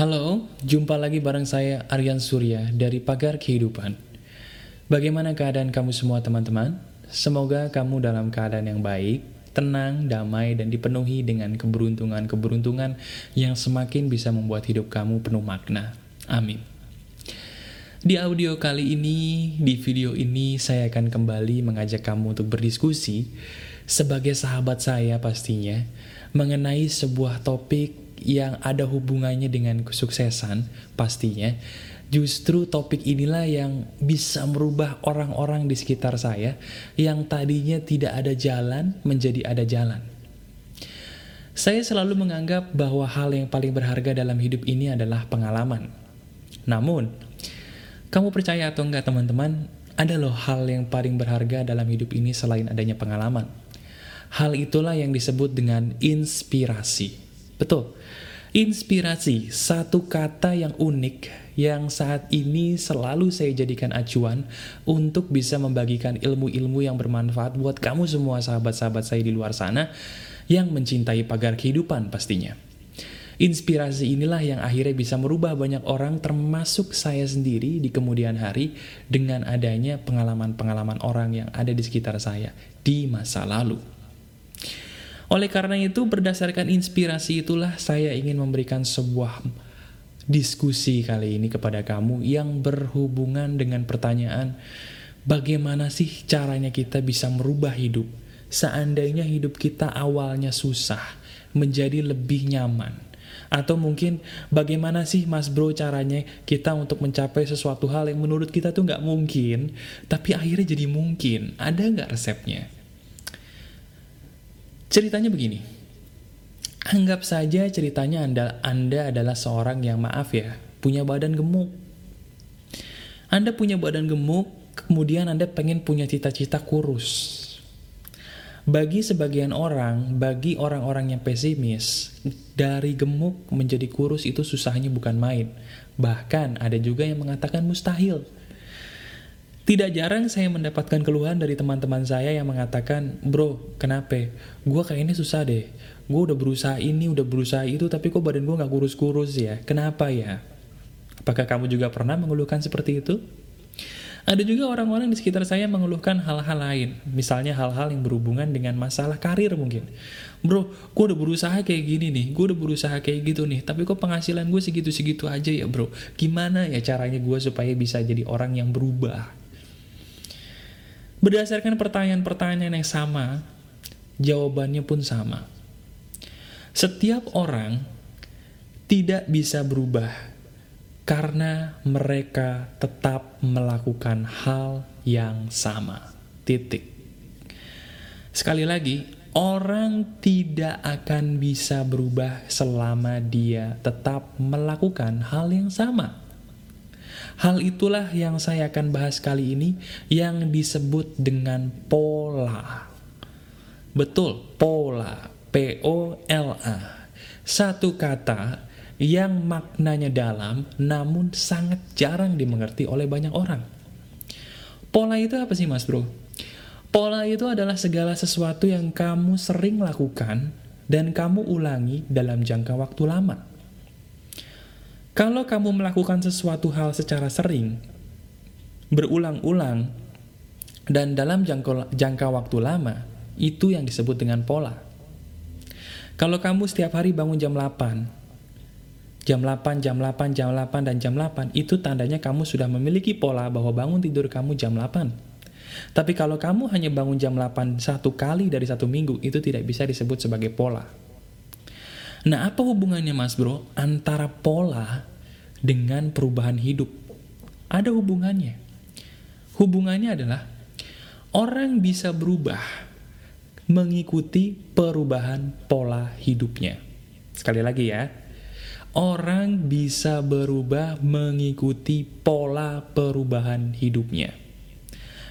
Halo, jumpa lagi bareng saya Aryan Surya dari Pagar Kehidupan. Bagaimana keadaan kamu semua teman-teman? Semoga kamu dalam keadaan yang baik, tenang, damai, dan dipenuhi dengan keberuntungan-keberuntungan yang semakin bisa membuat hidup kamu penuh makna. Amin. Di audio kali ini, di video ini, saya akan kembali mengajak kamu untuk berdiskusi sebagai sahabat saya pastinya mengenai sebuah topik yang ada hubungannya dengan kesuksesan pastinya. Justru topik inilah yang bisa merubah orang-orang di sekitar saya yang tadinya tidak ada jalan menjadi ada jalan. Saya selalu menganggap bahwa hal yang paling berharga dalam hidup ini adalah pengalaman. Namun, kamu percaya atau enggak teman-teman, ada loh hal yang paling berharga dalam hidup ini selain adanya pengalaman. Hal itulah yang disebut dengan inspirasi. Betul. Inspirasi, satu kata yang unik yang saat ini selalu saya jadikan acuan untuk bisa membagikan ilmu-ilmu yang bermanfaat buat kamu semua sahabat-sahabat saya di luar sana yang mencintai pagar kehidupan pastinya. Inspirasi inilah yang akhirnya bisa merubah banyak orang termasuk saya sendiri di kemudian hari dengan adanya pengalaman-pengalaman orang yang ada di sekitar saya di masa lalu. Oleh karena itu berdasarkan inspirasi itulah saya ingin memberikan sebuah diskusi kali ini kepada kamu yang berhubungan dengan pertanyaan bagaimana sih caranya kita bisa merubah hidup seandainya hidup kita awalnya susah menjadi lebih nyaman atau mungkin bagaimana sih mas bro caranya kita untuk mencapai sesuatu hal yang menurut kita tuh nggak mungkin, tapi akhirnya jadi mungkin. Ada nggak resepnya? Ceritanya begini. Anggap saja ceritanya anda, anda adalah seorang yang maaf ya, punya badan gemuk. Anda punya badan gemuk, kemudian Anda pengen punya cita-cita kurus. Bagi sebagian orang, bagi orang-orang yang pesimis, dari gemuk menjadi kurus itu susahnya bukan main. Bahkan ada juga yang mengatakan mustahil. Tidak jarang saya mendapatkan keluhan dari teman-teman saya yang mengatakan, Bro, kenapa? Gue kayaknya susah deh. Gue udah berusaha ini, udah berusaha itu, tapi kok badan gue gak kurus-kurus ya? Kenapa ya? Apakah kamu juga pernah mengeluhkan seperti itu? Ada juga orang-orang di sekitar saya mengeluhkan hal-hal lain, misalnya hal-hal yang berhubungan dengan masalah karir mungkin. Bro, gue udah berusaha kayak gini nih, gue udah berusaha kayak gitu nih, tapi kok penghasilan gue segitu-segitu aja ya bro. Gimana ya caranya gue supaya bisa jadi orang yang berubah? Berdasarkan pertanyaan-pertanyaan yang sama, jawabannya pun sama. Setiap orang tidak bisa berubah karena mereka tetap melakukan hal yang sama. Titik. Sekali lagi, orang tidak akan bisa berubah selama dia tetap melakukan hal yang sama. Hal itulah yang saya akan bahas kali ini yang disebut dengan pola. Betul, pola. P-O-L-A. Satu kata yang maknanya dalam namun sangat jarang dimengerti oleh banyak orang. Pola itu apa sih mas bro? Pola itu adalah segala sesuatu yang kamu sering lakukan dan kamu ulangi dalam jangka waktu lama. Kalau kamu melakukan sesuatu hal secara sering, berulang-ulang, dan dalam jangka, jangka waktu lama, itu yang disebut dengan pola. Kalau kamu setiap hari bangun jam 8, jam 8, jam 8, jam 8, dan jam 8, itu tandanya kamu sudah memiliki pola bahwa bangun tidur kamu jam 8. Tapi kalau kamu hanya bangun jam 8 satu kali dari satu minggu, itu tidak bisa disebut sebagai pola. Nah, apa hubungannya mas bro antara pola dengan perubahan hidup? Ada hubungannya. Hubungannya adalah orang bisa berubah mengikuti perubahan pola hidupnya. Sekali lagi ya, orang bisa berubah mengikuti pola perubahan hidupnya.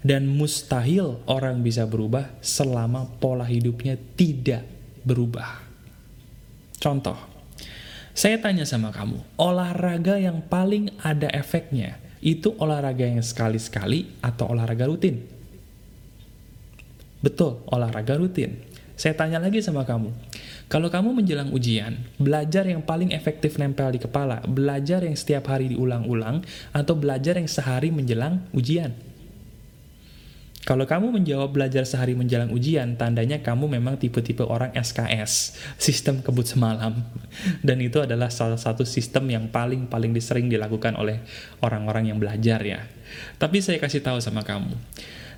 Dan mustahil orang bisa berubah selama pola hidupnya tidak berubah. Contoh, saya tanya sama kamu, olahraga yang paling ada efeknya itu olahraga yang sekali-sekali atau olahraga rutin? Betul, olahraga rutin. Saya tanya lagi sama kamu, Kalau kamu menjelang ujian, belajar yang paling efektif nempel di kepala, belajar yang setiap hari diulang-ulang, atau belajar yang sehari menjelang ujian. Kalau kamu menjawab belajar sehari menjelang ujian, tandanya kamu memang tipe-tipe orang SKS, sistem kebut semalam. Dan itu adalah salah satu sistem yang paling-paling disering dilakukan oleh orang-orang yang belajar ya. Tapi saya kasih tahu sama kamu,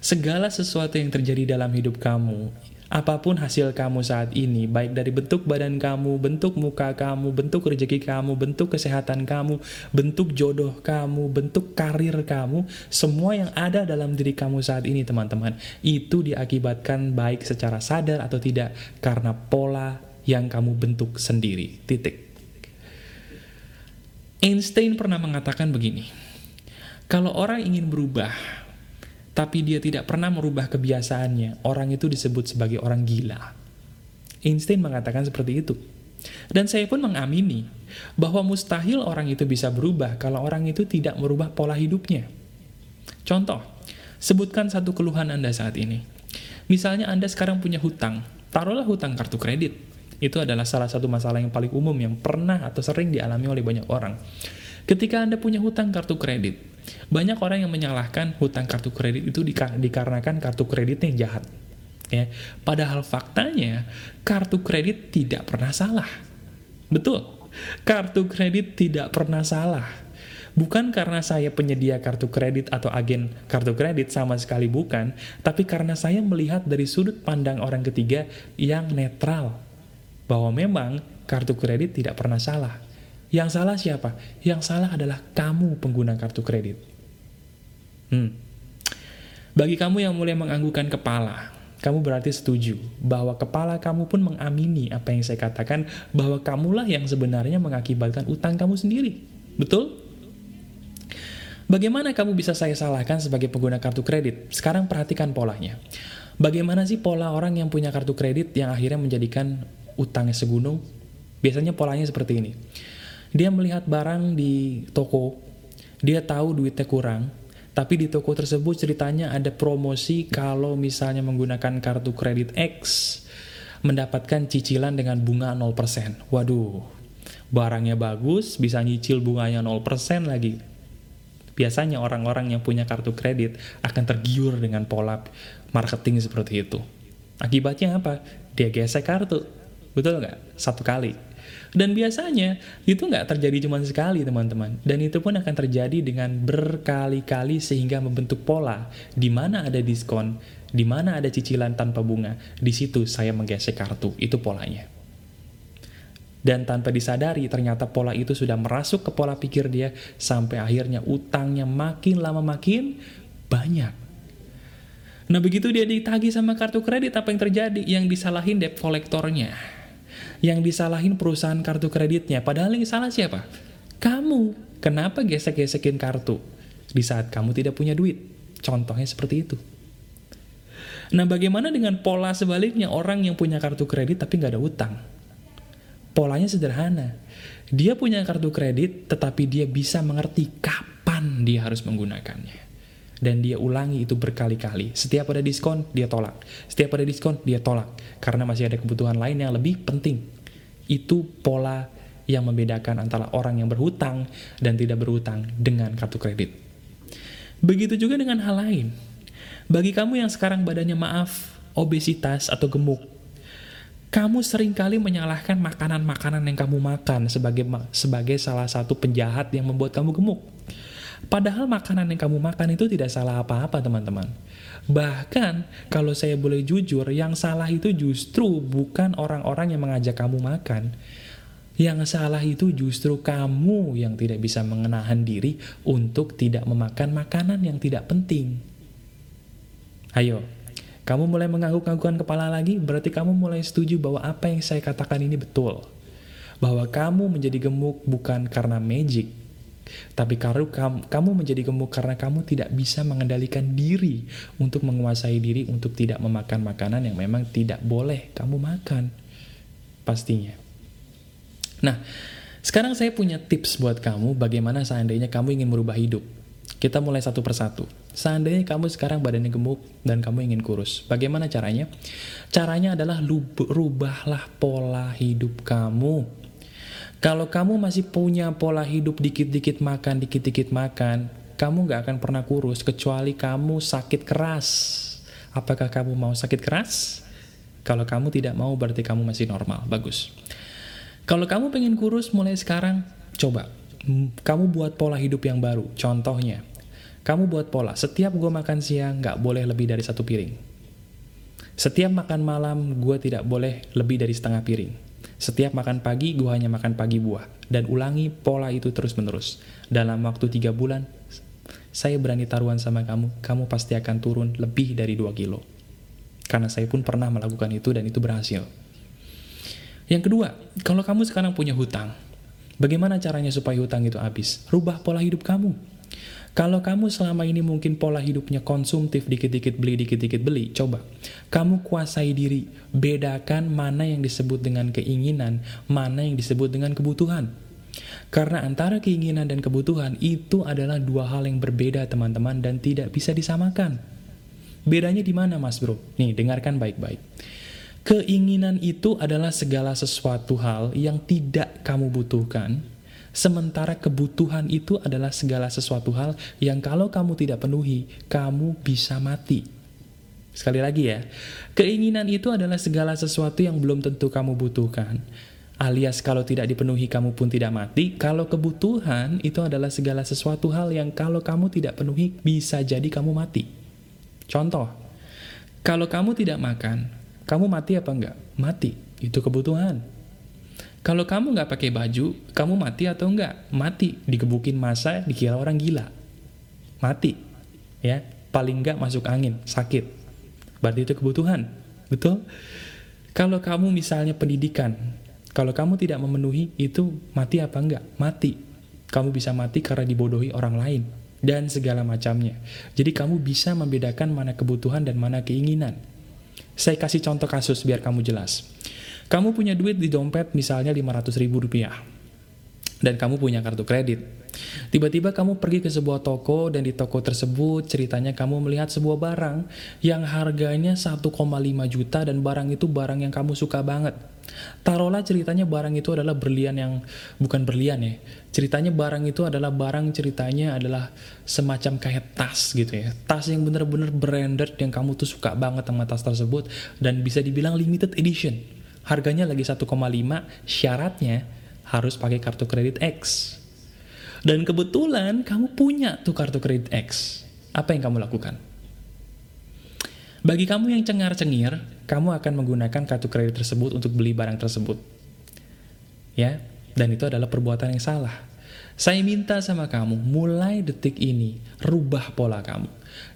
segala sesuatu yang terjadi dalam hidup kamu apa pun hasil kamu saat ini, baik dari bentuk badan kamu, bentuk muka kamu, bentuk rezeki kamu, bentuk kesehatan kamu, bentuk jodoh kamu, bentuk karir kamu, semua yang ada dalam diri kamu saat ini teman-teman, itu diakibatkan baik secara sadar atau tidak karena pola yang kamu bentuk sendiri. Titik. Einstein pernah mengatakan begini, kalau orang ingin berubah, tapi dia tidak pernah merubah kebiasaannya, orang itu disebut sebagai orang gila. Einstein mengatakan seperti itu. Dan saya pun mengamini bahwa mustahil orang itu bisa berubah kalau orang itu tidak merubah pola hidupnya. Contoh, sebutkan satu keluhan Anda saat ini. Misalnya Anda sekarang punya hutang, taruhlah hutang kartu kredit. Itu adalah salah satu masalah yang paling umum yang pernah atau sering dialami oleh banyak orang. Ketika Anda punya hutang kartu kredit, banyak orang yang menyalahkan hutang kartu kredit itu dikarenakan kartu kreditnya jahat. Ya, padahal faktanya kartu kredit tidak pernah salah. Betul, kartu kredit tidak pernah salah. Bukan karena saya penyedia kartu kredit atau agen kartu kredit sama sekali bukan, tapi karena saya melihat dari sudut pandang orang ketiga yang netral. Bahwa memang kartu kredit tidak pernah salah. Yang salah siapa? Yang salah adalah kamu pengguna kartu kredit. Hmm. Bagi kamu yang mulai menganggukkan kepala, kamu berarti setuju bahwa kepala kamu pun mengamini apa yang saya katakan bahwa kamulah yang sebenarnya mengakibatkan utang kamu sendiri. Betul? Bagaimana kamu bisa saya salahkan sebagai pengguna kartu kredit? Sekarang perhatikan polanya. Bagaimana sih pola orang yang punya kartu kredit yang akhirnya menjadikan utangnya segunung? Biasanya polanya seperti ini. Dia melihat barang di toko, dia tahu duitnya kurang, tapi di toko tersebut ceritanya ada promosi kalau misalnya menggunakan kartu kredit X, mendapatkan cicilan dengan bunga 0%. Waduh, barangnya bagus, bisa nyicil bunganya 0% lagi. Biasanya orang-orang yang punya kartu kredit akan tergiur dengan pola marketing seperti itu. Akibatnya apa? Dia gesek kartu. Betul nggak? Satu kali. Dan biasanya itu nggak terjadi cuma sekali teman-teman. Dan itu pun akan terjadi dengan berkali-kali sehingga membentuk pola di mana ada diskon, di mana ada cicilan tanpa bunga. Di situ saya menggesek kartu, itu polanya. Dan tanpa disadari ternyata pola itu sudah merasuk ke pola pikir dia sampai akhirnya utangnya makin lama makin banyak. Nah begitu dia ditagih sama kartu kredit apa yang terjadi? Yang disalahin debt kolektornya yang disalahin perusahaan kartu kreditnya. Padahal yang salah siapa? Kamu. Kenapa gesek-gesekin kartu? Di saat kamu tidak punya duit. Contohnya seperti itu. Nah bagaimana dengan pola sebaliknya orang yang punya kartu kredit tapi nggak ada utang? Polanya sederhana. Dia punya kartu kredit tetapi dia bisa mengerti kapan dia harus menggunakannya dan dia ulangi itu berkali-kali. Setiap ada diskon, dia tolak. Setiap ada diskon, dia tolak. Karena masih ada kebutuhan lain yang lebih penting. Itu pola yang membedakan antara orang yang berhutang dan tidak berhutang dengan kartu kredit. Begitu juga dengan hal lain. Bagi kamu yang sekarang badannya maaf, obesitas atau gemuk, kamu sering kali menyalahkan makanan-makanan yang kamu makan sebagai sebagai salah satu penjahat yang membuat kamu gemuk. Padahal makanan yang kamu makan itu tidak salah apa-apa teman-teman. Bahkan kalau saya boleh jujur, yang salah itu justru bukan orang-orang yang mengajak kamu makan. Yang salah itu justru kamu yang tidak bisa mengenahan diri untuk tidak memakan makanan yang tidak penting. Ayo, kamu mulai mengangguk-anggukan kepala lagi, berarti kamu mulai setuju bahwa apa yang saya katakan ini betul. Bahwa kamu menjadi gemuk bukan karena magic, tapi kalau kamu menjadi gemuk karena kamu tidak bisa mengendalikan diri untuk menguasai diri untuk tidak memakan makanan yang memang tidak boleh kamu makan. Pastinya. Nah, sekarang saya punya tips buat kamu bagaimana seandainya kamu ingin merubah hidup. Kita mulai satu persatu. Seandainya kamu sekarang badannya gemuk dan kamu ingin kurus, bagaimana caranya? Caranya adalah rubahlah pola hidup kamu. Kalau kamu masih punya pola hidup dikit-dikit makan, dikit-dikit makan, kamu gak akan pernah kurus kecuali kamu sakit keras. Apakah kamu mau sakit keras? Kalau kamu tidak mau berarti kamu masih normal, bagus. Kalau kamu pengen kurus mulai sekarang, coba. Kamu buat pola hidup yang baru. Contohnya, kamu buat pola, setiap gue makan siang gak boleh lebih dari satu piring. Setiap makan malam, gue tidak boleh lebih dari setengah piring. Setiap makan pagi, gue hanya makan pagi buah. Dan ulangi pola itu terus-menerus. Dalam waktu tiga bulan, saya berani taruhan sama kamu, kamu pasti akan turun lebih dari 2 kilo. Karena saya pun pernah melakukan itu dan itu berhasil. Yang kedua, kalau kamu sekarang punya hutang, bagaimana caranya supaya hutang itu habis? Rubah pola hidup kamu. Kalau kamu selama ini mungkin pola hidupnya konsumtif, dikit-dikit beli, dikit-dikit beli, coba. Kamu kuasai diri, bedakan mana yang disebut dengan keinginan, mana yang disebut dengan kebutuhan. Karena antara keinginan dan kebutuhan itu adalah dua hal yang berbeda teman-teman dan tidak bisa disamakan. Bedanya di mana mas bro? Nih dengarkan baik-baik. Keinginan itu adalah segala sesuatu hal yang tidak kamu butuhkan, Sementara kebutuhan itu adalah segala sesuatu hal yang kalau kamu tidak penuhi, kamu bisa mati. Sekali lagi ya, keinginan itu adalah segala sesuatu yang belum tentu kamu butuhkan. Alias kalau tidak dipenuhi kamu pun tidak mati, kalau kebutuhan itu adalah segala sesuatu hal yang kalau kamu tidak penuhi bisa jadi kamu mati. Contoh, kalau kamu tidak makan, kamu mati apa enggak? Mati, itu kebutuhan. Kalau kamu nggak pakai baju, kamu mati atau enggak? Mati. Dikebukin masa, dikira orang gila. Mati. Ya, paling nggak masuk angin, sakit. Berarti itu kebutuhan. Betul? Kalau kamu misalnya pendidikan, kalau kamu tidak memenuhi, itu mati apa enggak? Mati. Kamu bisa mati karena dibodohi orang lain. Dan segala macamnya. Jadi kamu bisa membedakan mana kebutuhan dan mana keinginan. Saya kasih contoh kasus biar kamu jelas. Kamu punya duit di dompet misalnya 500 ribu rupiah. Dan kamu punya kartu kredit. Tiba-tiba kamu pergi ke sebuah toko dan di toko tersebut ceritanya kamu melihat sebuah barang yang harganya 1,5 juta dan barang itu barang yang kamu suka banget. Taruhlah ceritanya barang itu adalah berlian yang bukan berlian ya. Ceritanya barang itu adalah barang ceritanya adalah semacam kayak tas gitu ya. Tas yang bener-bener branded yang kamu tuh suka banget sama tas tersebut dan bisa dibilang limited edition harganya lagi 1,5, syaratnya harus pakai kartu kredit X. Dan kebetulan kamu punya tuh kartu kredit X. Apa yang kamu lakukan? Bagi kamu yang cengar-cengir, kamu akan menggunakan kartu kredit tersebut untuk beli barang tersebut. Ya, dan itu adalah perbuatan yang salah. Saya minta sama kamu, mulai detik ini, rubah pola kamu.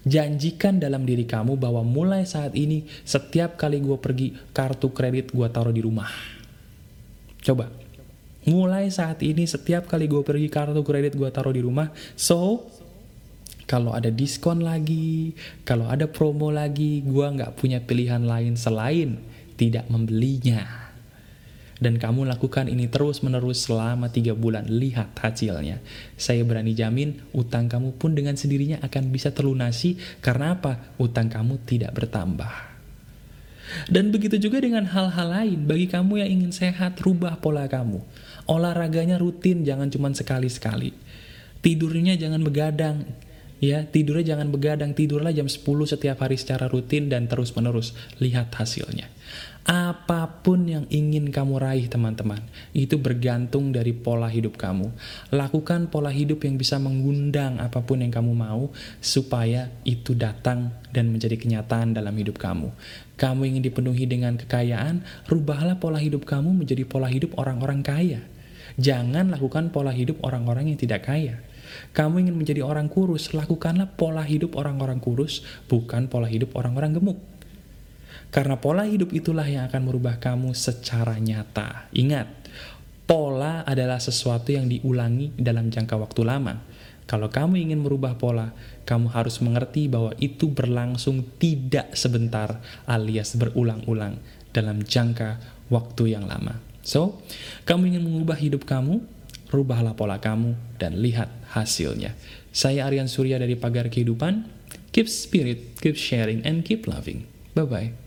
Janjikan dalam diri kamu bahwa mulai saat ini, setiap kali gue pergi, kartu kredit gue taruh di rumah. Coba. Mulai saat ini, setiap kali gue pergi, kartu kredit gue taruh di rumah. So, kalau ada diskon lagi, kalau ada promo lagi, gue nggak punya pilihan lain selain tidak membelinya dan kamu lakukan ini terus-menerus selama tiga bulan, lihat hasilnya. Saya berani jamin, utang kamu pun dengan sendirinya akan bisa terlunasi, karena apa? Utang kamu tidak bertambah. Dan begitu juga dengan hal-hal lain, bagi kamu yang ingin sehat, rubah pola kamu. Olahraganya rutin, jangan cuma sekali-sekali. Tidurnya jangan begadang, ya tidurnya jangan begadang, tidurlah jam 10 setiap hari secara rutin dan terus-menerus. Lihat hasilnya. Apa pun yang ingin kamu raih teman-teman, itu bergantung dari pola hidup kamu. Lakukan pola hidup yang bisa mengundang apa pun yang kamu mau, supaya itu datang dan menjadi kenyataan dalam hidup kamu. Kamu ingin dipenuhi dengan kekayaan, rubahlah pola hidup kamu menjadi pola hidup orang-orang kaya. Jangan lakukan pola hidup orang-orang yang tidak kaya. Kamu ingin menjadi orang kurus, lakukanlah pola hidup orang-orang kurus, bukan pola hidup orang-orang gemuk. Karena pola hidup itulah yang akan merubah kamu secara nyata. Ingat, pola adalah sesuatu yang diulangi dalam jangka waktu lama. Kalau kamu ingin merubah pola, kamu harus mengerti bahwa itu berlangsung tidak sebentar alias berulang-ulang dalam jangka waktu yang lama. So, kamu ingin mengubah hidup kamu, rubahlah pola kamu dan lihat hasilnya. Saya Aryan Surya dari Pagar Kehidupan. Keep spirit, keep sharing, and keep loving. Bye-bye.